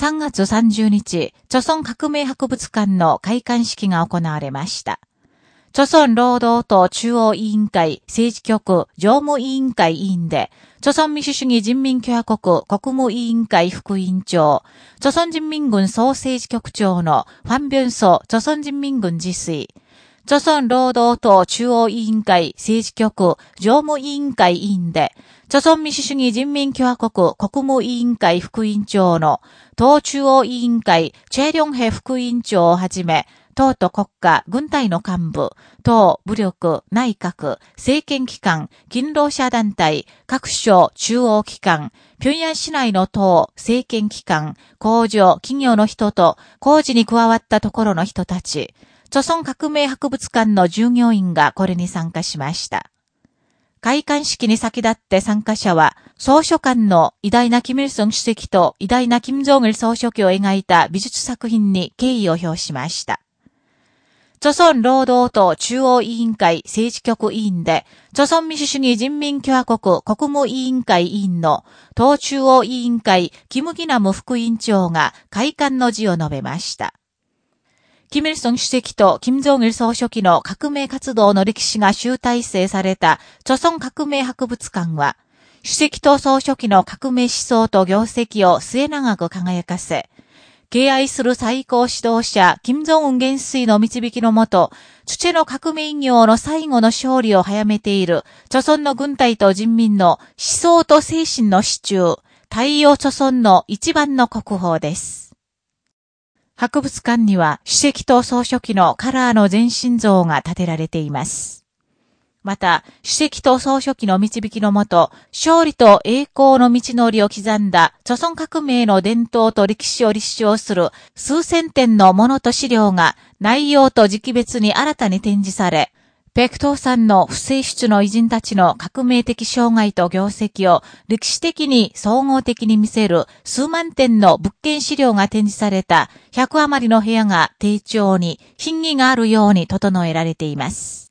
3月30日、著村革命博物館の開館式が行われました。著村労働党中央委員会政治局常務委員会委員で、著村民主主義人民共和国国務委員会副委員長、著村人民軍総政治局長のファン・ビョンソ著村人民軍自炊、著村労働党中央委員会政治局常務委員会委員で、著村民主主義人民共和国国務委員会副委員長の党中央委員会チェリョンヘ副委員長をはじめ、党と国家、軍隊の幹部、党、武力、内閣、政権機関、勤労者団体、各省、中央機関、平壌市内の党、政権機関、工場、企業の人と、工事に加わったところの人たち、著村革命博物館の従業員がこれに参加しました。開館式に先立って参加者は、総書館の偉大なキム・イルソン主席と偉大なキム・ジョン・イル総書記を描いた美術作品に敬意を表しました。著村労働党中央委員会政治局委員で、著村民主主義人民共和国国務委員会委員の党中央委員会キム・ギナム副委員長が開館の辞を述べました。キム・イルソン主席とキム・ジョン・イル総書記の革命活動の歴史が集大成された、著村革命博物館は、主席と総書記の革命思想と業績を末長く輝かせ、敬愛する最高指導者、金正恩元帥の導きのもと、土の革命業の最後の勝利を早めている、著村の軍隊と人民の思想と精神の支柱、太陽著村の一番の国宝です。博物館には主席と総書記のカラーの全身像が建てられています。また、主席と総書記の導きのもと、勝利と栄光の道のりを刻んだ、著村革命の伝統と歴史を立証する数千点のものと資料が内容と時期別に新たに展示され、ペクトーさんの不正室の偉人たちの革命的障害と業績を歴史的に総合的に見せる数万点の物件資料が展示された100余りの部屋が丁重に、品位があるように整えられています。